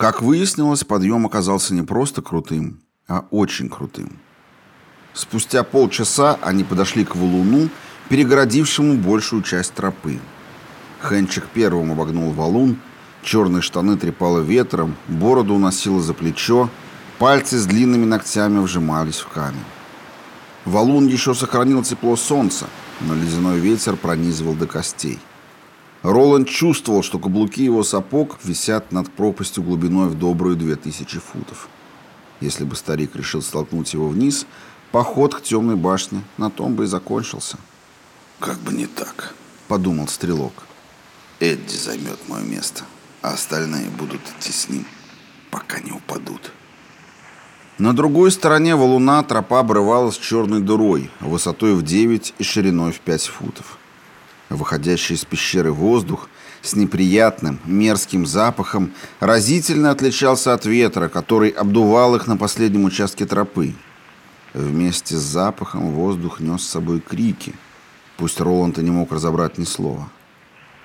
Как выяснилось, подъем оказался не просто крутым, а очень крутым. Спустя полчаса они подошли к валуну, перегородившему большую часть тропы. Хенчик первым обогнул валун, черные штаны трепало ветром, бороду уносило за плечо, пальцы с длинными ногтями вжимались в камень. Валун еще сохранил тепло солнца, но ледяной ветер пронизывал до костей. Роланд чувствовал, что каблуки его сапог висят над пропастью глубиной в добрую две тысячи футов. Если бы старик решил столкнуть его вниз, поход к темной башне на том бы и закончился. «Как бы не так», — подумал стрелок. «Эдди займет мое место, а остальные будут идти с ним, пока не упадут». На другой стороне валуна тропа обрывалась черной дырой, высотой в 9 и шириной в 5 футов. Выходящий из пещеры воздух с неприятным, мерзким запахом разительно отличался от ветра, который обдувал их на последнем участке тропы. Вместе с запахом воздух нес с собой крики, пусть Роланд и не мог разобрать ни слова.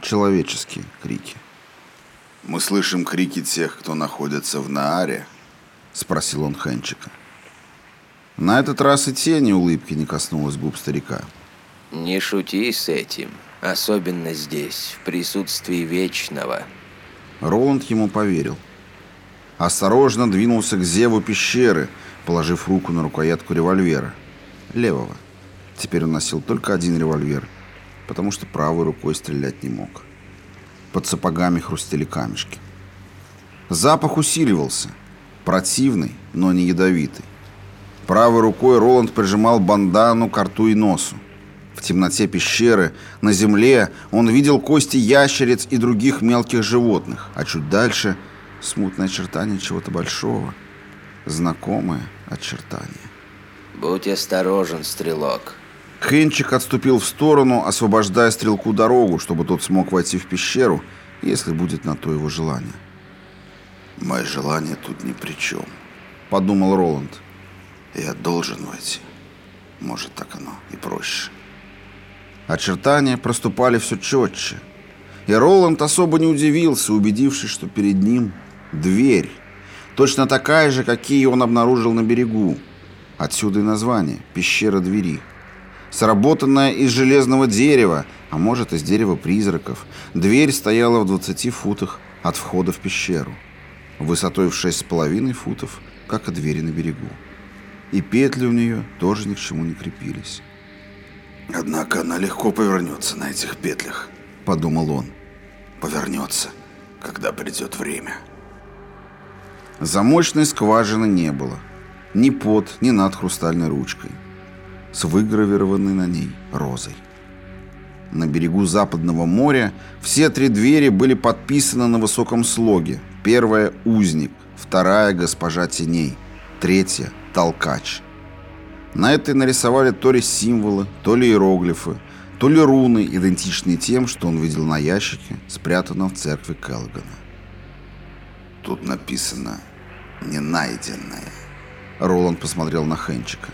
Человеческие крики. «Мы слышим крики тех, кто находится в Нааре», — спросил он Хенчика. На этот раз и тени улыбки не коснулась губ старика. «Не шути с этим, особенно здесь, в присутствии Вечного». Роланд ему поверил. Осторожно двинулся к зеву пещеры, положив руку на рукоятку револьвера. Левого. Теперь он носил только один револьвер, потому что правой рукой стрелять не мог. Под сапогами хрустели камешки. Запах усиливался. Противный, но не ядовитый. Правой рукой Роланд прижимал бандану к рту и носу. В темноте пещеры, на земле, он видел кости ящериц и других мелких животных, а чуть дальше — смутное очертание чего-то большого. Знакомое очертание. «Будь осторожен, стрелок». Хенчик отступил в сторону, освобождая стрелку дорогу, чтобы тот смог войти в пещеру, если будет на то его желание. «Мое желание тут ни при чем», — подумал Роланд. «Я должен войти. Может, так оно и проще». Очертания проступали все четче. И Роланд особо не удивился, убедившись, что перед ним дверь. Точно такая же, какие он обнаружил на берегу. Отсюда и название «Пещера двери». Сработанная из железного дерева, а может, из дерева призраков, дверь стояла в 20 футах от входа в пещеру высотой в 6,5 футов, как и двери на берегу. И петли у нее тоже ни к чему не крепились. «Однако она легко повернется на этих петлях», — подумал он. «Повернется, когда придет время». Замочной скважины не было. Ни под, ни над хрустальной ручкой. С выгравированной на ней розой. На берегу Западного моря все три двери были подписаны на высоком слоге, Первая – узник, вторая – госпожа теней, третья – толкач. На этой нарисовали то ли символы, то ли иероглифы, то ли руны, идентичные тем, что он видел на ящике, спрятанном в церкви Келлогана. Тут написано «не найденное». Роланд посмотрел на Хенчика.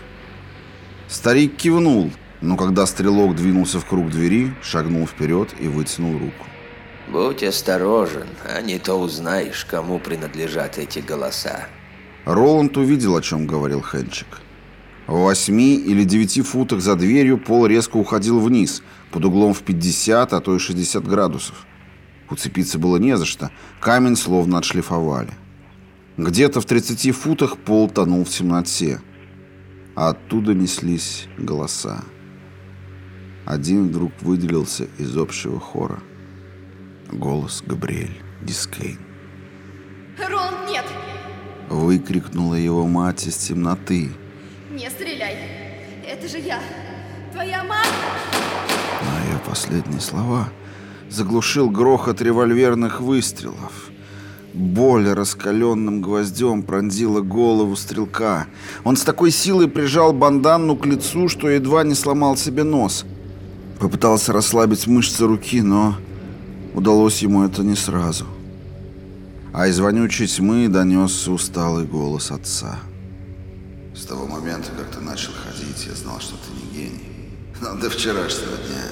Старик кивнул, но когда стрелок двинулся в круг двери, шагнул вперед и вытянул руку. Будь осторожен, а не то узнаешь, кому принадлежат эти голоса. Роланд увидел, о чем говорил Хенчик. В восьми или девяти футах за дверью пол резко уходил вниз, под углом в 50, а то и 60 градусов. Уцепиться было не за что, камень словно отшлифовали. Где-то в 30 футах пол тонул в темноте, а оттуда неслись голоса. Один вдруг выделился из общего хора. Голос Габриэль Дискейн. Рон, нет! Выкрикнула его мать из темноты. Не стреляй! Это же я! Твоя! На ее последние слова заглушил грохот револьверных выстрелов. Боль раскаленным гвоздем пронзила голову стрелка. Он с такой силой прижал банданну к лицу, что едва не сломал себе нос. Попытался расслабить мышцы руки, но Удалось ему это не сразу. А из вонючей тьмы донесся усталый голос отца. С того момента, как ты начал ходить, я знал, что ты не гений. Но до вчерашнего дня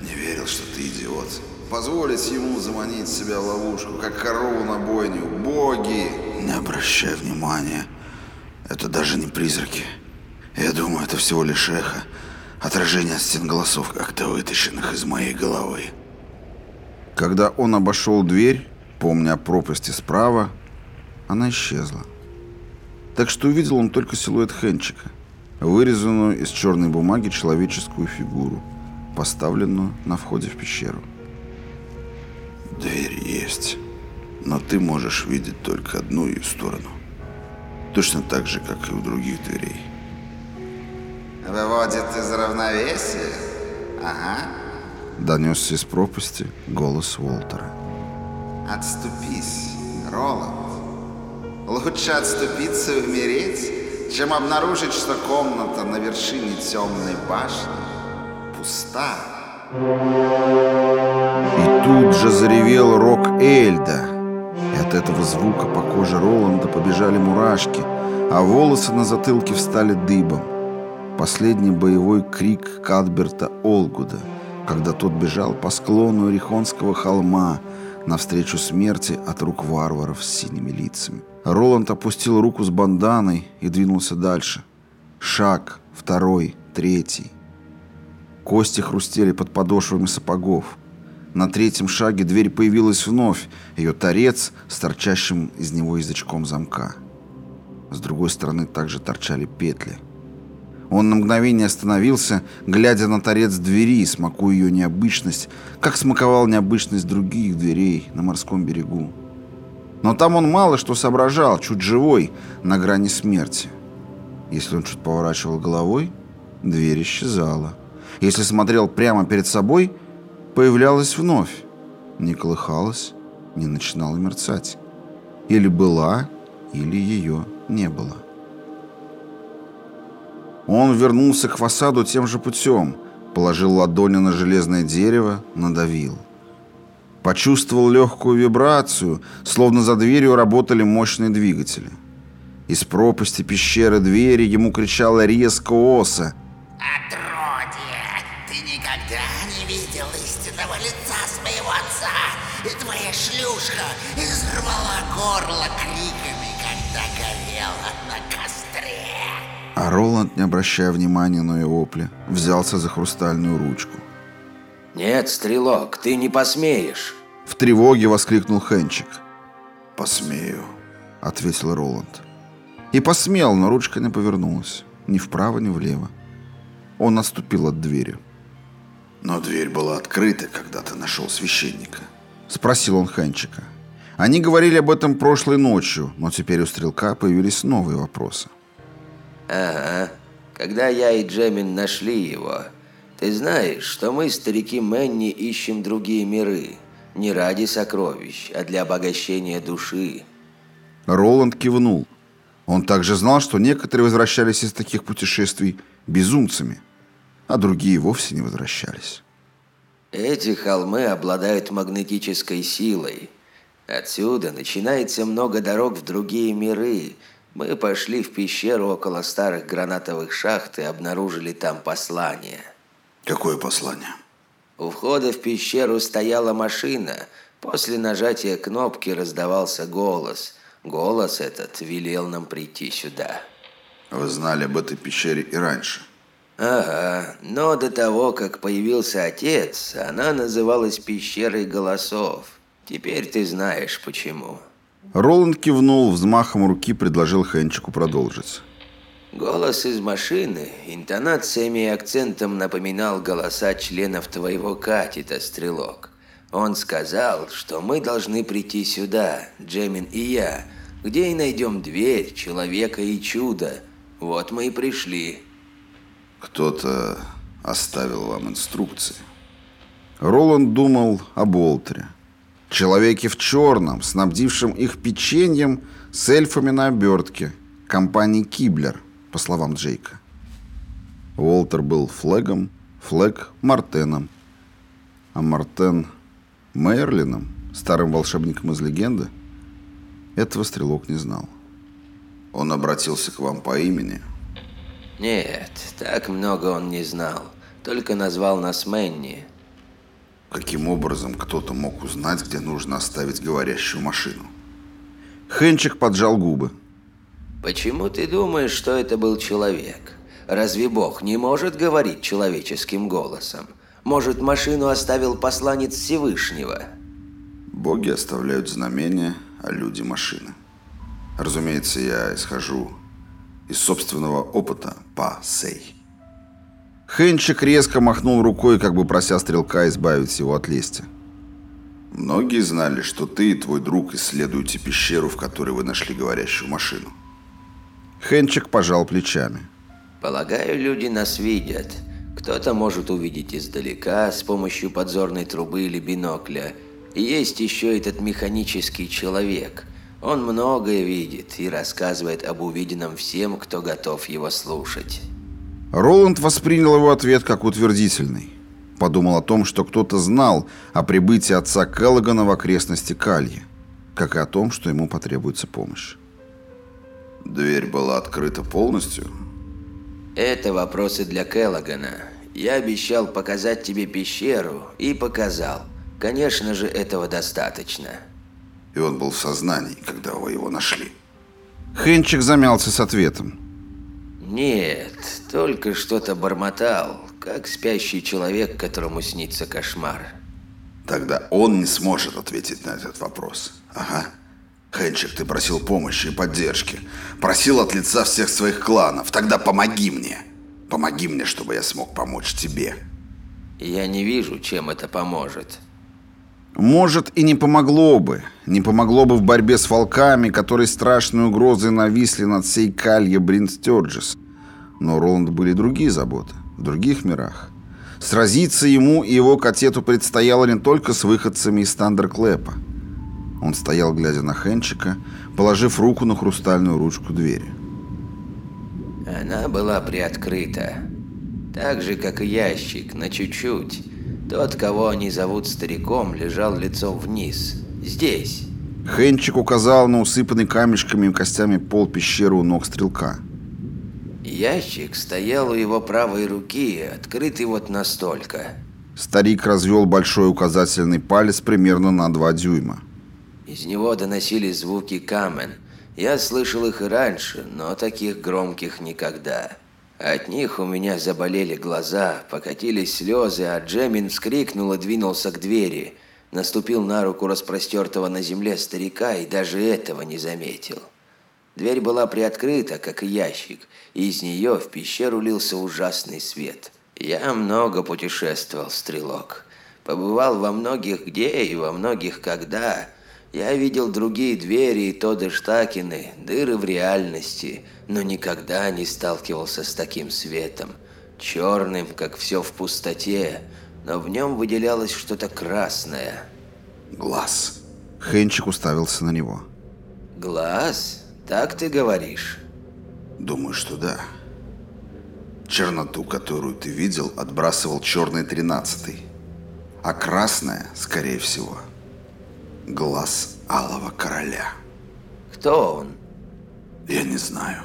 не верил, что ты идиот. позволить ему заманить себя в ловушку, как корову на бойню. Боги! Не обращай внимания. Это даже не призраки. Я думаю, это всего лишь эхо. Отражение от стен голосов, как-то вытащенных из моей головы. Когда он обошел дверь, помня о пропасти справа, она исчезла. Так что увидел он только силуэт Хенчика, вырезанную из черной бумаги человеческую фигуру, поставленную на входе в пещеру. Дверь есть, но ты можешь видеть только одну ее сторону. Точно так же, как и у других дверей. Выводит из равновесия? Ага. Донесся из пропасти голос Уолтера. Отступись, Роланд. Лучше отступиться и умереть, чем обнаружить, что комната на вершине темной башни пуста. И тут же заревел рок Эльда. И от этого звука по коже Роланда побежали мурашки, а волосы на затылке встали дыбом. Последний боевой крик Кадберта Олгуда, когда тот бежал по склону Орехонского холма навстречу смерти от рук варваров с синими лицами. Роланд опустил руку с банданой и двинулся дальше. Шаг, второй, третий. Кости хрустели под подошвами сапогов. На третьем шаге дверь появилась вновь, ее торец с торчащим из него язычком замка. С другой стороны также торчали петли. Он на мгновение остановился, глядя на торец двери, смакуя ее необычность, как смаковал необычность других дверей на морском берегу. Но там он мало что соображал, чуть живой, на грани смерти. Если он чуть поворачивал головой, дверь исчезала. Если смотрел прямо перед собой, появлялась вновь. Не колыхалась, не начинала мерцать. Или была, или ее не было. Он вернулся к фасаду тем же путем, положил ладони на железное дерево, надавил. Почувствовал легкую вибрацию, словно за дверью работали мощные двигатели. Из пропасти пещеры двери ему кричала резко оса. «Отродье! Ты никогда не видел истинного лица своего отца, и твоя шлюшка изрвала горло криками, А Роланд, не обращая внимания на ее вопли, взялся за хрустальную ручку. «Нет, стрелок, ты не посмеешь!» В тревоге воскликнул Хенчик. «Посмею», — ответил Роланд. И посмел, но ручка не повернулась. Ни вправо, ни влево. Он отступил от двери. «Но дверь была открыта, когда ты нашел священника». Спросил он Хенчика. Они говорили об этом прошлой ночью, но теперь у Стрелка появились новые вопросы. Ага. Когда я и Джемин нашли его, ты знаешь, что мы, старики Мэнни, ищем другие миры. Не ради сокровищ, а для обогащения души. Роланд кивнул. Он также знал, что некоторые возвращались из таких путешествий безумцами, а другие вовсе не возвращались. Эти холмы обладают магнетической силой. Отсюда начинается много дорог в другие миры. Мы пошли в пещеру около старых гранатовых шахт и обнаружили там послание. «Какое послание?» У входа в пещеру стояла машина. После нажатия кнопки раздавался голос. Голос этот велел нам прийти сюда. Вы знали об этой пещере и раньше? Ага, но до того, как появился отец, она называлась пещерой голосов. Теперь ты знаешь почему. Роланд кивнул, взмахом руки предложил Хенчику продолжить. Голос из машины интонациями и акцентом напоминал голоса членов твоего катета, Стрелок. Он сказал, что мы должны прийти сюда, Джемин и я, где и найдем дверь, человека и чудо. Вот мы и пришли. Кто-то оставил вам инструкции. Роланд думал о Болтере. Человеке в черном, снабдившем их печеньем с эльфами на обертке, компании «Киблер», по словам Джейка. Уолтер был Флегом, Флег – Мартеном, а Мартен – Мерлином, старым волшебником из легенды. Этого стрелок не знал. Он обратился к вам по имени? Нет, так много он не знал. Только назвал нас Мэнни. Каким образом кто-то мог узнать, где нужно оставить говорящую машину? Хенчик поджал губы. Почему ты думаешь, что это был человек? Разве Бог не может говорить человеческим голосом? Может, машину оставил посланец Всевышнего? Боги оставляют знамения, а люди – машины. Разумеется, я исхожу из собственного опыта по сей. Хенчик резко махнул рукой, как бы прося стрелка избавить его от лести. Многие знали, что ты и твой друг исследуете пещеру, в которой вы нашли говорящую машину. Хенчик пожал плечами. Полагаю, люди нас видят. Кто-то может увидеть издалека с помощью подзорной трубы или бинокля. И есть еще этот механический человек. Он многое видит и рассказывает об увиденном всем, кто готов его слушать. Роланд воспринял его ответ как утвердительный. Подумал о том, что кто-то знал о прибытии отца Келлогана в окрестности Кальи, как и о том, что ему потребуется помощь. Дверь была открыта полностью? Это вопросы для Келлогана. Я обещал показать тебе пещеру и показал. Конечно же, этого достаточно. И он был в сознании, когда вы его нашли. Хенчик замялся с ответом. Нет, только что-то бормотал, как спящий человек, которому снится кошмар. Тогда он не сможет ответить на этот вопрос. Ага. Хенчик, ты просил помощи и поддержки. Просил от лица всех своих кланов. Тогда помоги мне. Помоги мне, чтобы я смог помочь тебе. Я не вижу, чем это поможет. Может, и не помогло бы. Не помогло бы в борьбе с волками, которые страшной угрозой нависли над всей калье Брин Стерджес. Но у Роланда были другие заботы, в других мирах. Сразиться ему и его котету предстояло не только с выходцами из Тандерклэпа. Он стоял, глядя на Хенчика, положив руку на хрустальную ручку двери. Она была приоткрыта. Так же, как и ящик, на чуть-чуть. Тот, кого они зовут стариком, лежал лицом вниз. Здесь. Хенчик указал на усыпанный камешками и костями пол пещеры у ног стрелка. Ящик стоял у его правой руки, открытый вот настолько. Старик развел большой указательный палец примерно на два дюйма. Из него доносились звуки камен. Я слышал их и раньше, но таких громких никогда. От них у меня заболели глаза, покатились слезы, а Джемин вскрикнул и двинулся к двери. Наступил на руку распростертого на земле старика и даже этого не заметил. Дверь была приоткрыта, как и ящик, и из нее в пещеру лился ужасный свет. Я много путешествовал, стрелок. Побывал во многих где и во многих когда – я видел другие двери и Тоды Штакины, дыры в реальности, но никогда не сталкивался с таким светом. Черным, как все в пустоте, но в нем выделялось что-то красное. Глаз. Хенчик уставился на него. Глаз? Так ты говоришь? Думаю, что да. Черноту, которую ты видел, отбрасывал черный тринадцатый. А красная, скорее всего, глаз Алого Короля. Кто он? Я не знаю.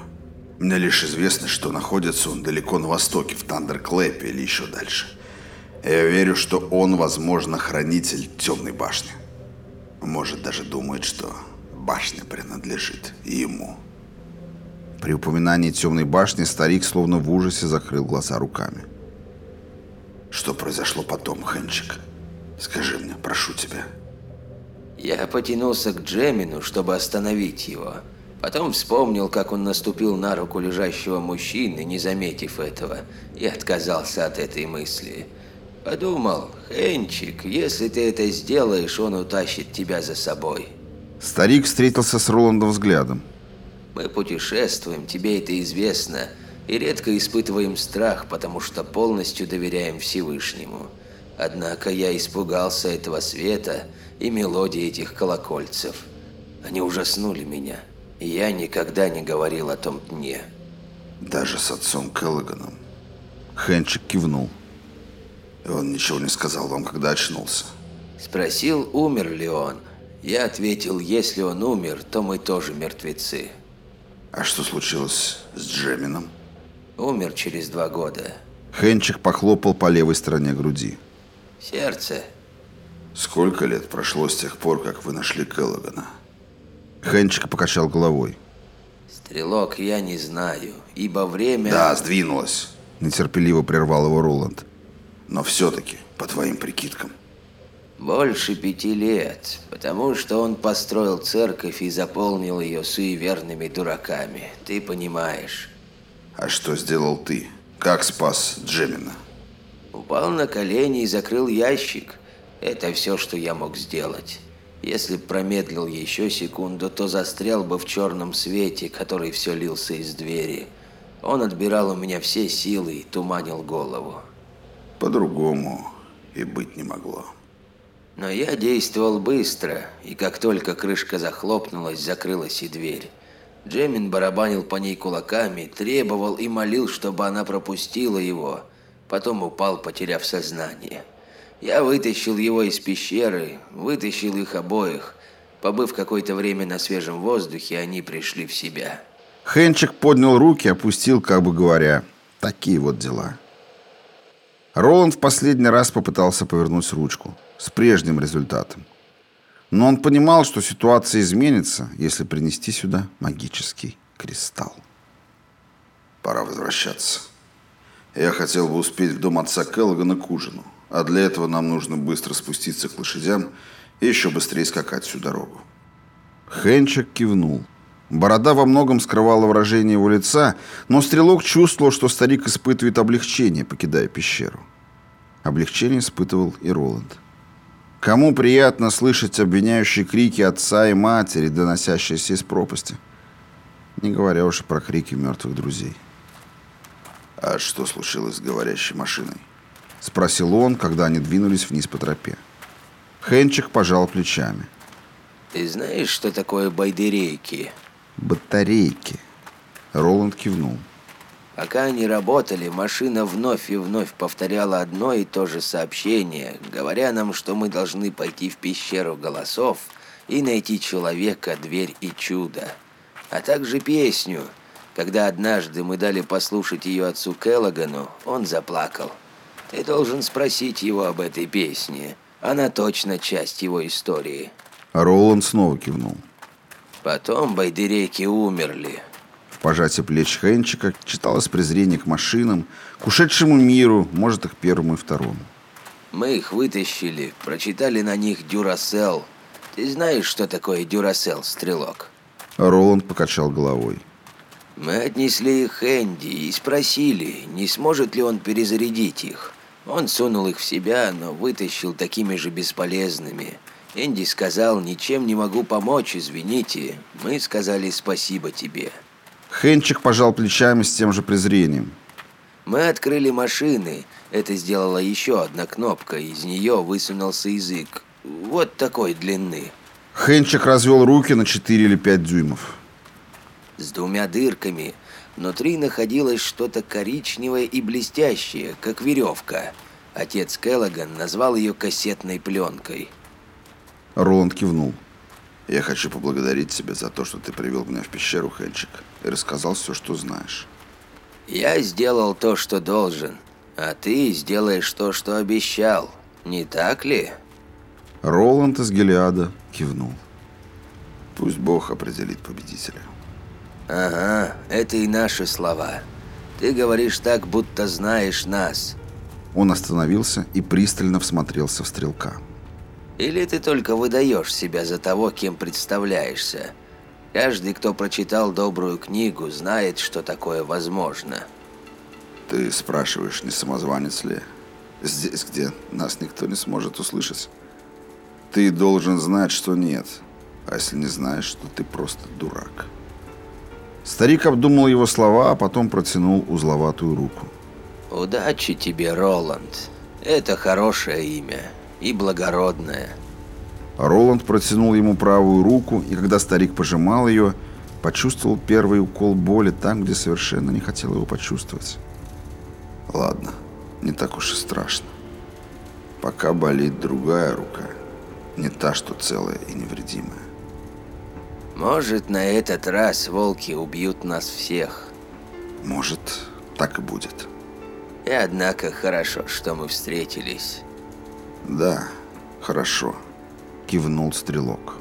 Мне лишь известно, что находится он далеко на востоке, в Тандерклэпе или еще дальше. Я верю, что он, возможно, хранитель Темной башни. Может, даже думает, что башня принадлежит ему. При упоминании Темной башни старик словно в ужасе закрыл глаза руками. Что произошло потом, Хенчик? Скажи мне, прошу тебя. Я потянулся к Джемину, чтобы остановить его. Потом вспомнил, как он наступил на руку лежащего мужчины, не заметив этого, и отказался от этой мысли. Подумал, Хенчик, если ты это сделаешь, он утащит тебя за собой. Старик встретился с Роландом взглядом. Мы путешествуем, тебе это известно, и редко испытываем страх, потому что полностью доверяем Всевышнему. Однако я испугался этого света и мелодии этих колокольцев. Они ужаснули меня, и я никогда не говорил о том дне. Даже с отцом Келлоганом. Хенчик кивнул. И он ничего не сказал вам, когда очнулся. Спросил, умер ли он. Я ответил, если он умер, то мы тоже мертвецы. А что случилось с Джемином? Умер через два года. Хенчик похлопал по левой стороне груди. Сердце. Сколько лет прошло с тех пор, как вы нашли Келлогана? Хенчик покачал головой. Стрелок, я не знаю, ибо время... Да, сдвинулось. Нетерпеливо прервал его Роланд. Но все-таки, по твоим прикидкам. Больше пяти лет, потому что он построил церковь и заполнил ее суеверными дураками. Ты понимаешь. А что сделал ты? Как спас Джемина? Упал на колени и закрыл ящик. Это все, что я мог сделать. Если промедлил еще секунду, то застрял бы в черном свете, который все лился из двери. Он отбирал у меня все силы и туманил голову. По-другому и быть не могло. Но я действовал быстро, и как только крышка захлопнулась, закрылась и дверь. Джемин барабанил по ней кулаками, требовал и молил, чтобы она пропустила его. Потом упал, потеряв сознание. Я вытащил его из пещеры, вытащил их обоих. Побыв какое-то время на свежем воздухе, они пришли в себя. Хенчик поднял руки, опустил, как бы говоря, такие вот дела. Роланд в последний раз попытался повернуть ручку. С прежним результатом. Но он понимал, что ситуация изменится, если принести сюда магический кристалл. Пора возвращаться. Я хотел бы успеть в дом отца Келлогана к ужину. А для этого нам нужно быстро спуститься к лошадям и еще быстрее скакать всю дорогу. Хенчик кивнул. Борода во многом скрывала выражение его лица, но стрелок чувствовал, что старик испытывает облегчение, покидая пещеру. Облегчение испытывал и Роланд. Кому приятно слышать обвиняющие крики отца и матери, доносящиеся из пропасти? Не говоря уж про крики мертвых друзей. «А что случилось с говорящей машиной?» Спросил он, когда они двинулись вниз по тропе. Хенчик пожал плечами. «Ты знаешь, что такое байдерейки?» «Батарейки». Роланд кивнул. Пока они работали, машина вновь и вновь повторяла одно и то же сообщение, говоря нам, что мы должны пойти в пещеру голосов и найти человека, дверь и чудо. А также песню. Когда однажды мы дали послушать ее отцу Келлогану, он заплакал. Ты должен спросить его об этой песне. Она точно часть его истории. Роланд снова кивнул. Потом байдереки умерли. В пожатии плеч Хенчика читалось презрение к машинам, к ушедшему миру, может, их первому и второму. Мы их вытащили, прочитали на них «Дюрасел». Ты знаешь, что такое «Дюрасел», стрелок? Роланд покачал головой. Мы отнесли их Энди и спросили, не сможет ли он перезарядить их. Он сунул их в себя, но вытащил такими же бесполезными. Энди сказал, ничем не могу помочь, извините. Мы сказали спасибо тебе. Хенчик пожал плечами с тем же презрением. Мы открыли машины. Это сделала еще одна кнопка. Из нее высунулся язык. Вот такой длины. Хенчик развел руки на 4 или 5 дюймов. С двумя дырками. Внутри находилось что-то коричневое и блестящее, как веревка. Отец Келлоган назвал ее кассетной пленкой. Роланд кивнул. Я хочу поблагодарить тебя за то, что ты привел меня в пещеру, Хенчик, и рассказал все, что знаешь. Я сделал то, что должен, а ты сделаешь то, что обещал. Не так ли? Роланд из Гелиада кивнул. Пусть Бог определит победителя. Ага, это и наши слова. Ты говоришь так, будто знаешь нас. Он остановился и пристально всмотрелся в стрелка. Или ты только выдаешь себя за того, кем представляешься? Каждый, кто прочитал добрую книгу, знает, что такое возможно. Ты спрашиваешь, не самозванец ли? Здесь, где нас никто не сможет услышать. Ты должен знать, что нет. А если не знаешь, то ты просто дурак. Старик обдумал его слова, а потом протянул узловатую руку. Удачи тебе, Роланд. Это хорошее имя и благородное. Роланд протянул ему правую руку, и когда старик пожимал ее, почувствовал первый укол боли там, где совершенно не хотел его почувствовать. Ладно, не так уж и страшно. Пока болит другая рука, не та, что целая и невредимая. Может, на этот раз волки убьют нас всех. Может, так и будет. И однако хорошо, что мы встретились. Да, Хорошо, кивнул стрелок.